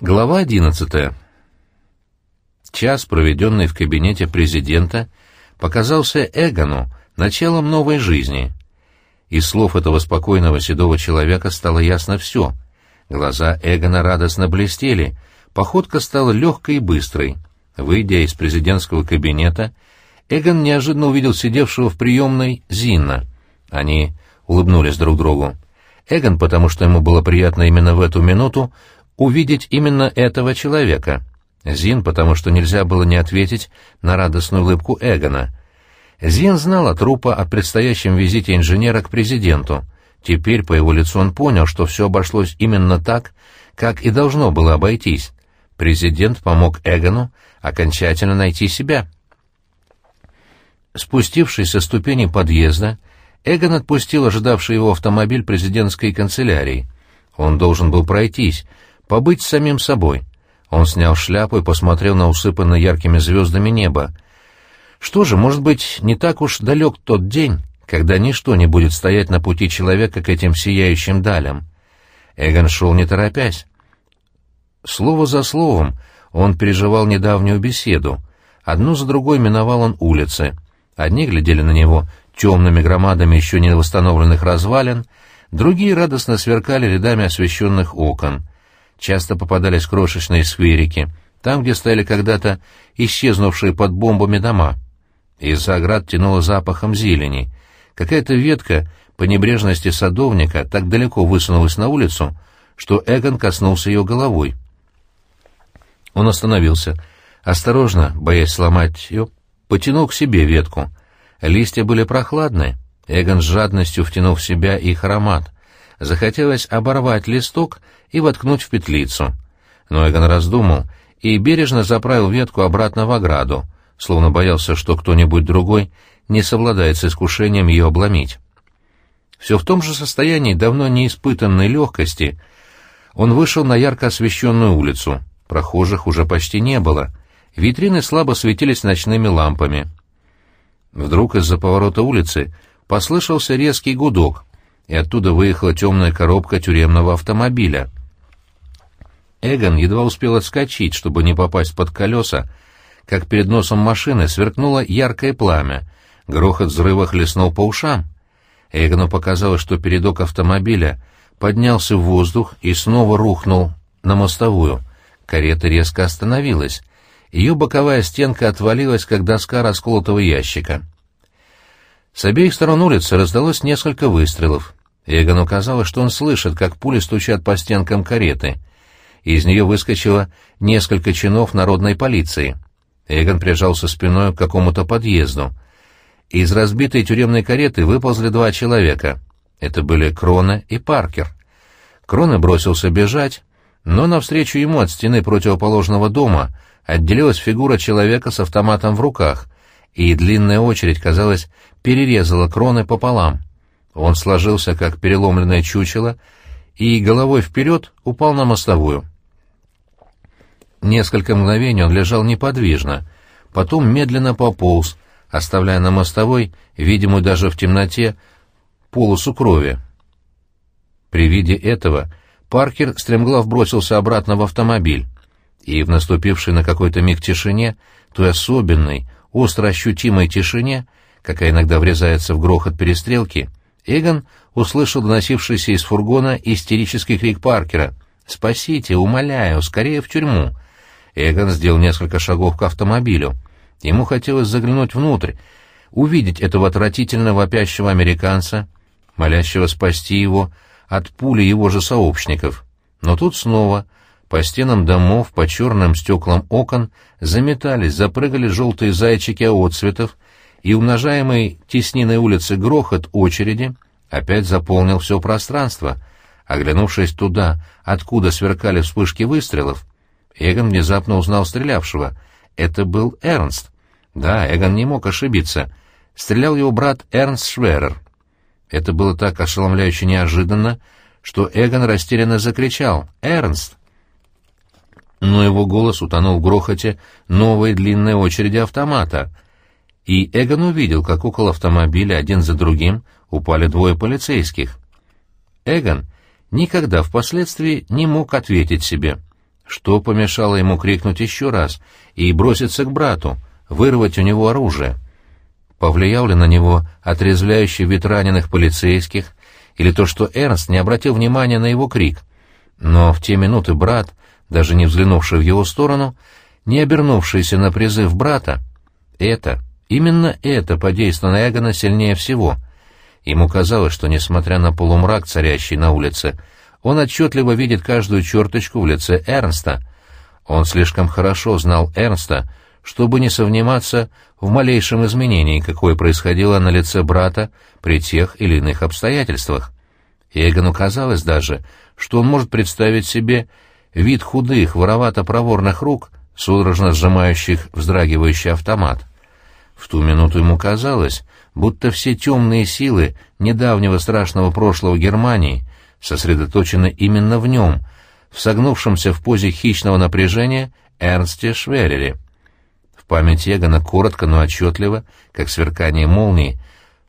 Глава одиннадцатая. Час, проведенный в кабинете президента, показался Эгону началом новой жизни. Из слов этого спокойного седого человека стало ясно все. Глаза Эгона радостно блестели, походка стала легкой и быстрой. Выйдя из президентского кабинета, Эгон неожиданно увидел сидевшего в приемной Зинна. Они улыбнулись друг другу. Эгон, потому что ему было приятно именно в эту минуту, увидеть именно этого человека. Зин, потому что нельзя было не ответить на радостную улыбку Эгона. Зин знал от трупа о предстоящем визите инженера к президенту. Теперь по его лицу он понял, что все обошлось именно так, как и должно было обойтись. Президент помог Эгону окончательно найти себя. Спустившись со ступени подъезда, Эгон отпустил ожидавший его автомобиль президентской канцелярии. Он должен был пройтись, побыть самим собой. Он снял шляпу и посмотрел на усыпанное яркими звездами небо. Что же, может быть, не так уж далек тот день, когда ничто не будет стоять на пути человека к этим сияющим далям. Эгон шел не торопясь. Слово за словом он переживал недавнюю беседу. Одну за другой миновал он улицы. Одни глядели на него темными громадами еще не восстановленных развалин, другие радостно сверкали рядами освещенных окон — часто попадались крошечные скверики, там, где стояли когда-то исчезнувшие под бомбами дома. Из-за оград тянуло запахом зелени. Какая-то ветка по небрежности садовника так далеко высунулась на улицу, что Эгон коснулся ее головой. Он остановился. Осторожно, боясь сломать ее, потянул к себе ветку. Листья были прохладные. Эгон с жадностью втянул в себя их аромат. Захотелось оборвать листок и воткнуть в петлицу. Но Эгон раздумал и бережно заправил ветку обратно в ограду, словно боялся, что кто-нибудь другой не совладает с искушением ее обломить. Все в том же состоянии давно неиспытанной легкости он вышел на ярко освещенную улицу. Прохожих уже почти не было. Витрины слабо светились ночными лампами. Вдруг из-за поворота улицы послышался резкий гудок, и оттуда выехала темная коробка тюремного автомобиля. Эгон едва успел отскочить, чтобы не попасть под колеса, как перед носом машины сверкнуло яркое пламя. Грохот взрыва хлестнул по ушам. Эгону показалось, что передок автомобиля поднялся в воздух и снова рухнул на мостовую. Карета резко остановилась. Ее боковая стенка отвалилась, как доска расколотого ящика. С обеих сторон улицы раздалось несколько выстрелов. Эгону казалось, что он слышит, как пули стучат по стенкам кареты. Из нее выскочило несколько чинов народной полиции. Эгон прижался спиной к какому-то подъезду. Из разбитой тюремной кареты выползли два человека. Это были Крона и Паркер. Крона бросился бежать, но навстречу ему от стены противоположного дома отделилась фигура человека с автоматом в руках, и длинная очередь, казалось, перерезала Кроны пополам. Он сложился, как переломленное чучело, и головой вперед упал на мостовую. Несколько мгновений он лежал неподвижно, потом медленно пополз, оставляя на мостовой, видимую даже в темноте, полосу крови. При виде этого Паркер стремглав бросился обратно в автомобиль, и в наступившей на какой-то миг тишине, той особенной, остро ощутимой тишине, какая иногда врезается в грохот перестрелки, Эгон услышал доносившийся из фургона истерический крик Паркера. «Спасите, умоляю, скорее в тюрьму!» Эгон сделал несколько шагов к автомобилю. Ему хотелось заглянуть внутрь, увидеть этого отвратительно вопящего американца, молящего спасти его от пули его же сообщников. Но тут снова по стенам домов, по черным стеклам окон заметались, запрыгали желтые зайчики отцветов, и умножаемый тесниной улицы грохот очереди опять заполнил все пространство. Оглянувшись туда, откуда сверкали вспышки выстрелов, Эгон внезапно узнал стрелявшего. Это был Эрнст. Да, Эгон не мог ошибиться. Стрелял его брат Эрнст Шверер. Это было так ошеломляюще неожиданно, что Эгон растерянно закричал «Эрнст!». Но его голос утонул в грохоте новой длинной очереди автомата — и Эгон увидел, как около автомобиля один за другим упали двое полицейских. Эгон никогда впоследствии не мог ответить себе, Что помешало ему крикнуть еще раз и броситься к брату, вырвать у него оружие? Повлиял ли на него отрезвляющий вид раненых полицейских, или то, что Эрнст не обратил внимания на его крик? Но в те минуты брат, даже не взглянувший в его сторону, не обернувшийся на призыв брата, это, именно это подействовало на Эгона сильнее всего. Ему казалось, что, несмотря на полумрак, царящий на улице, он отчетливо видит каждую черточку в лице Эрнста. Он слишком хорошо знал Эрнста, чтобы не совниматься в малейшем изменении, какое происходило на лице брата при тех или иных обстоятельствах. Эгону казалось даже, что он может представить себе вид худых, воровато-проворных рук, судорожно сжимающих вздрагивающий автомат. В ту минуту ему казалось, будто все темные силы недавнего страшного прошлого Германии сосредоточены именно в нем, в согнувшемся в позе хищного напряжения Эрнсте Шверере. В памяти Эгона коротко, но отчетливо, как сверкание молнии,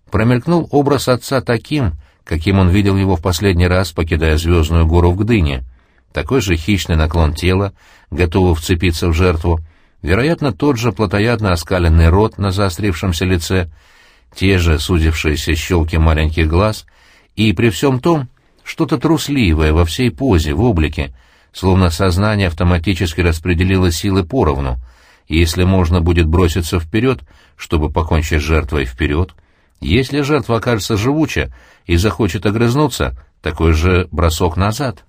промелькнул образ отца таким, каким он видел его в последний раз, покидая Звездную гору в Гдыне. Такой же хищный наклон тела, готовый вцепиться в жертву, вероятно, тот же плотоядно оскаленный рот на заострившемся лице, те же сузившиеся щелки маленьких глаз, и при всем том что-то трусливое во всей позе, в облике, словно сознание автоматически распределило силы поровну, и если можно будет броситься вперед, чтобы покончить с жертвой вперед, если жертва окажется живуча и захочет огрызнуться, такой же бросок назад.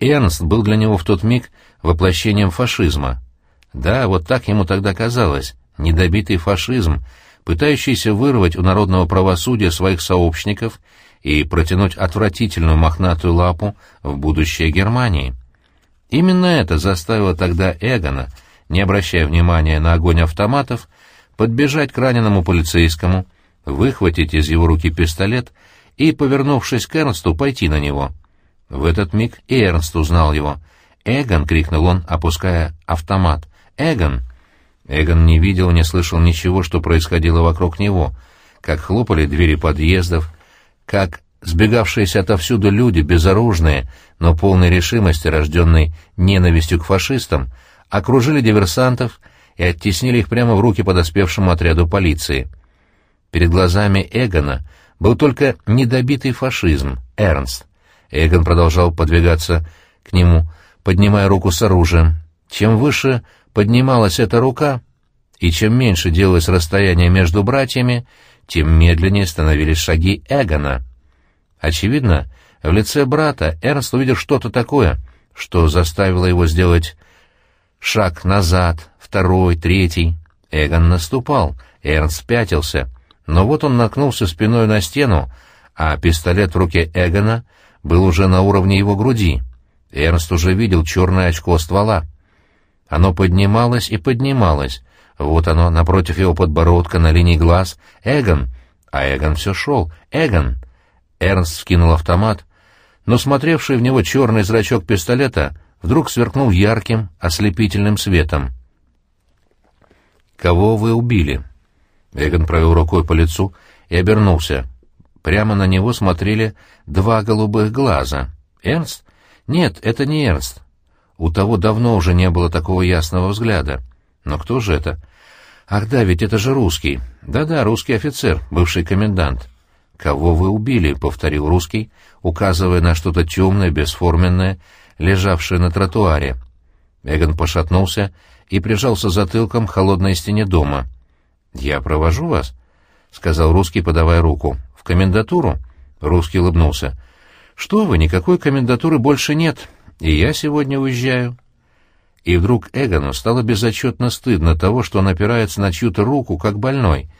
Эрнст был для него в тот миг воплощением фашизма. Да, вот так ему тогда казалось, недобитый фашизм, пытающийся вырвать у народного правосудия своих сообщников и протянуть отвратительную мохнатую лапу в будущее Германии. Именно это заставило тогда Эгона, не обращая внимания на огонь автоматов, подбежать к раненому полицейскому, выхватить из его руки пистолет и, повернувшись к Эрнсту, пойти на него. В этот миг и Эрнст узнал его. «Эгон!» — крикнул он, опуская автомат. «Эгон!» Эгон не видел, не слышал ничего, что происходило вокруг него, как хлопали двери подъездов, как сбегавшиеся отовсюду люди, безоружные, но полной решимости, рожденной ненавистью к фашистам, окружили диверсантов и оттеснили их прямо в руки подоспевшему отряду полиции. Перед глазами Эгона был только недобитый фашизм, Эрнст. Эгон продолжал подвигаться к нему, поднимая руку с оружием. Чем выше поднималась эта рука, и чем меньше делалось расстояние между братьями, тем медленнее становились шаги Эгона. Очевидно, в лице брата Эрнст увидел что-то такое, что заставило его сделать шаг назад, второй, третий. Эгон наступал, Эрнст пятился, но вот он наткнулся спиной на стену, а пистолет в руке Эгона был уже на уровне его груди. Эрнст уже видел черное очко ствола. Оно поднималось и поднималось, вот оно, напротив его подбородка, на линии глаз. «Эгон!» А Эгон все шел. «Эгон!» Эрнст скинул автомат, но смотревший в него черный зрачок пистолета вдруг сверкнул ярким, ослепительным светом. «Кого вы убили?» Эгон провел рукой по лицу и обернулся. Прямо на него смотрели два голубых глаза. «Эрнст?» «Нет, это не Эрнст. У того давно уже не было такого ясного взгляда. Но кто же это? Ах да, ведь это же русский. Да-да, русский офицер, бывший комендант. Кого вы убили? повторил русский, указывая на что-то темное, бесформенное, лежавшее на тротуаре. Эгон пошатнулся и прижался затылком к холодной стене дома. «Я провожу вас?» — сказал русский, подавая руку. «В комендатуру?» — русский улыбнулся. «Что вы, никакой комендатуры больше нет, и я сегодня уезжаю». И вдруг Эгону стало безотчетно стыдно того, что он опирается на чью-то руку, как больной,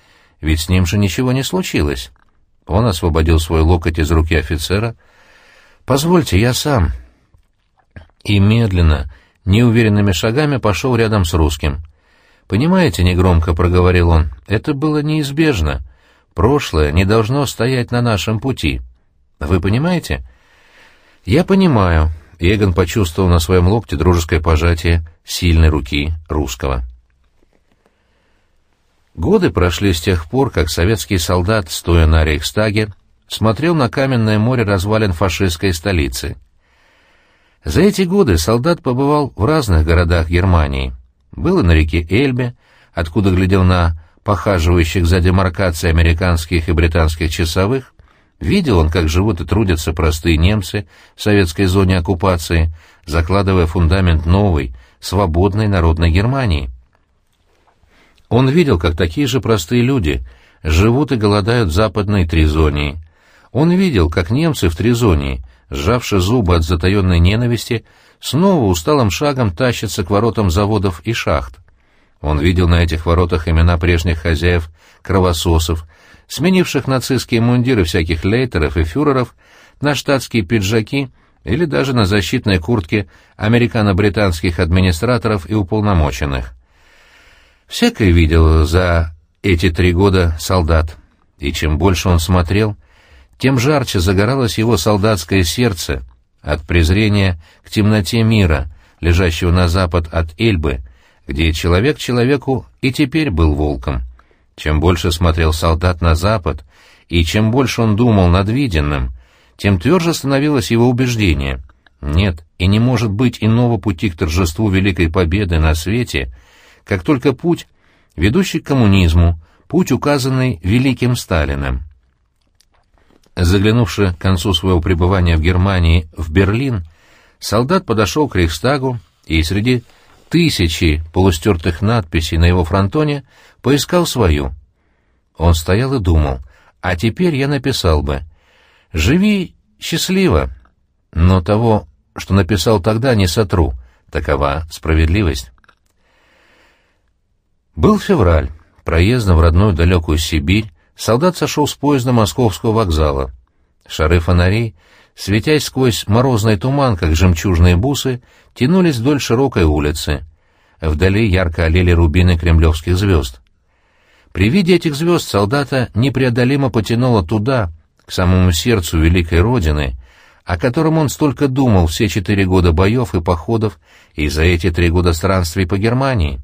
ведь с ним же ничего не случилось. Он освободил свой локоть из руки офицера. «Позвольте, я сам». И медленно, неуверенными шагами пошел рядом с русским. «Понимаете, — негромко проговорил он, — это было неизбежно. Прошлое не должно стоять на нашем пути. Вы понимаете?» «Я понимаю», Егон почувствовал на своем локте дружеское пожатие сильной руки русского. Годы прошли с тех пор, как советский солдат, стоя на Рейхстаге, смотрел на каменное море развалин фашистской столицы. За эти годы солдат побывал в разных городах Германии. Был и на реке Эльбе, откуда глядел на похаживающих за демаркацией американских и британских часовых, видел он, как живут и трудятся простые немцы в советской зоне оккупации, закладывая фундамент новой, свободной народной Германии. Он видел, как такие же простые люди живут и голодают в западной Тризонии. Он видел, как немцы в Тризонии, сжавши зубы от затаенной ненависти, снова усталым шагом тащатся к воротам заводов и шахт. Он видел на этих воротах имена прежних хозяев, кровососов, сменивших нацистские мундиры всяких лейтеров и фюреров на штатские пиджаки или даже на защитные куртки американо-британских администраторов и уполномоченных. Всякое видел за эти три года солдат, и чем больше он смотрел, тем жарче загоралось его солдатское сердце от презрения к темноте мира, лежащего на запад от Эльбы, где человек человеку и теперь был волком. Чем больше смотрел солдат на запад, и чем больше он думал над виденным, тем тверже становилось его убеждение. Нет, и не может быть иного пути к торжеству великой победы на свете, как только путь, ведущий к коммунизму, путь, указанный великим Сталиным. Заглянувши к концу своего пребывания в Германии в Берлин, солдат подошел к Рейхстагу и среди тысячи полустертых надписей на его фронтоне поискал свою. Он стоял и думал, а теперь я написал бы «Живи счастливо», но того, что написал тогда, не сотру, такова справедливость. Был февраль, проездом в родную далекую Сибирь, солдат сошел с поезда московского вокзала. Шары фонарей, светясь сквозь морозный туман, как жемчужные бусы, тянулись вдоль широкой улицы. Вдали ярко олели рубины кремлевских звезд. При виде этих звезд солдата непреодолимо потянуло туда, к самому сердцу великой Родины, о котором он столько думал все четыре года боев и походов и за эти три года странствий по Германии.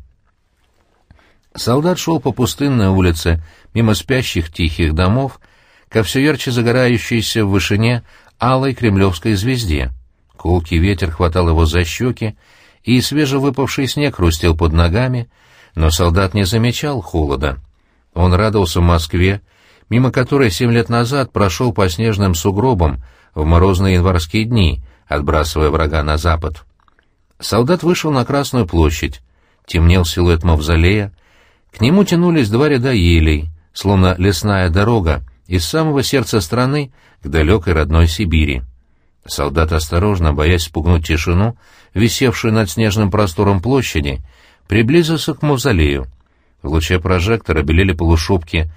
Солдат шел по пустынной улице, мимо спящих тихих домов, ко все ярче загорающейся в вышине алой кремлевской звезде. Колкий ветер хватал его за щеки, и свежевыпавший снег хрустел под ногами, но солдат не замечал холода. Он радовался Москве, мимо которой семь лет назад прошел по снежным сугробам в морозные январские дни, отбрасывая врага на запад. Солдат вышел на Красную площадь. Темнел силуэт мавзолея, к нему тянулись два ряда елей, словно лесная дорога, из самого сердца страны к далекой родной Сибири. Солдат осторожно, боясь спугнуть тишину, висевшую над снежным простором площади, приблизился к мавзолею. В луче прожектора белели полушубки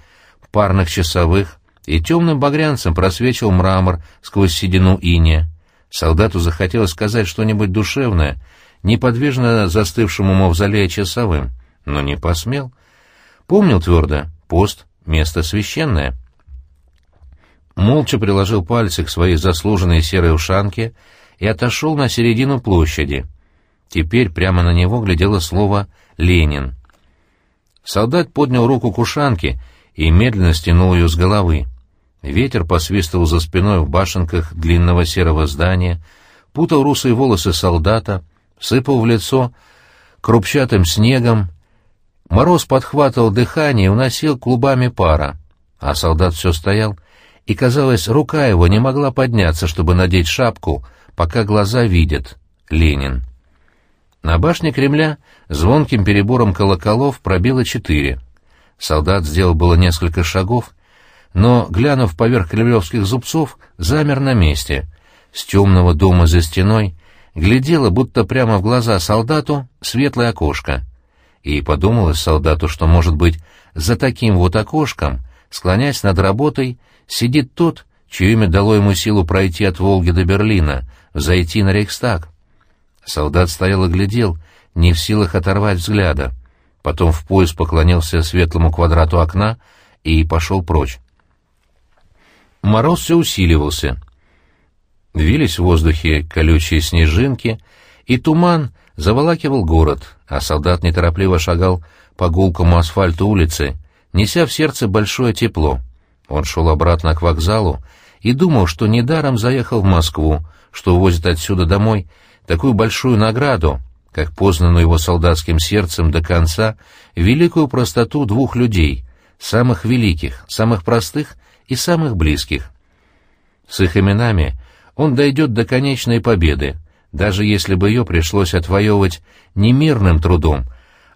парных часовых, и темным багрянцем просвечивал мрамор сквозь седину иния. Солдату захотелось сказать что-нибудь душевное, неподвижно застывшему мавзолея часовым, но не посмел — Помнил твердо, пост — место священное. Молча приложил пальцы к своей заслуженной серой ушанке и отошел на середину площади. Теперь прямо на него глядело слово «Ленин». Солдат поднял руку к ушанке и медленно стянул ее с головы. Ветер посвистывал за спиной в башенках длинного серого здания, путал русые волосы солдата, сыпал в лицо крупчатым снегом Мороз подхватывал дыхание и уносил клубами пара, а солдат все стоял, и, казалось, рука его не могла подняться, чтобы надеть шапку, пока глаза видят. Ленин. На башне Кремля звонким перебором колоколов пробило четыре. Солдат сделал было несколько шагов, но, глянув поверх кремлевских зубцов, замер на месте. С темного дома за стеной глядело, будто прямо в глаза солдату, светлое окошко — и подумалось солдату, что, может быть, за таким вот окошком, склоняясь над работой, сидит тот, чье имя дало ему силу пройти от Волги до Берлина, зайти на Рейхстаг. Солдат стоял и глядел, не в силах оторвать взгляда. Потом в пояс поклонился светлому квадрату окна и пошел прочь. Мороз все усиливался. Вились в воздухе колючие снежинки, и туман заволакивал город, а солдат неторопливо шагал по гулкому асфальту улицы, неся в сердце большое тепло. Он шел обратно к вокзалу и думал, что недаром заехал в Москву, что увозит отсюда домой такую большую награду, как познанную его солдатским сердцем до конца, великую простоту двух людей, самых великих, самых простых и самых близких. С их именами он дойдет до конечной победы, даже если бы ее пришлось отвоевывать не мирным трудом,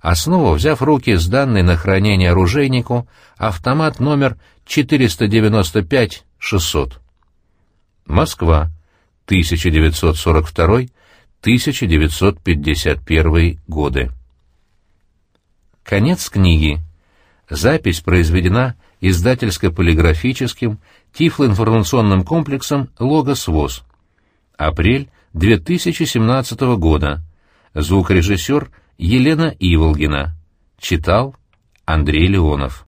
а снова взяв в руки сданный на хранение оружейнику автомат номер 495-600. Москва, 1942-1951 годы. Конец книги. Запись произведена издательско-полиграфическим тифлоинформационным комплексом «Логос ВОЗ». Апрель 2017 года. Звукорежиссер Елена Иволгина. Читал Андрей Леонов.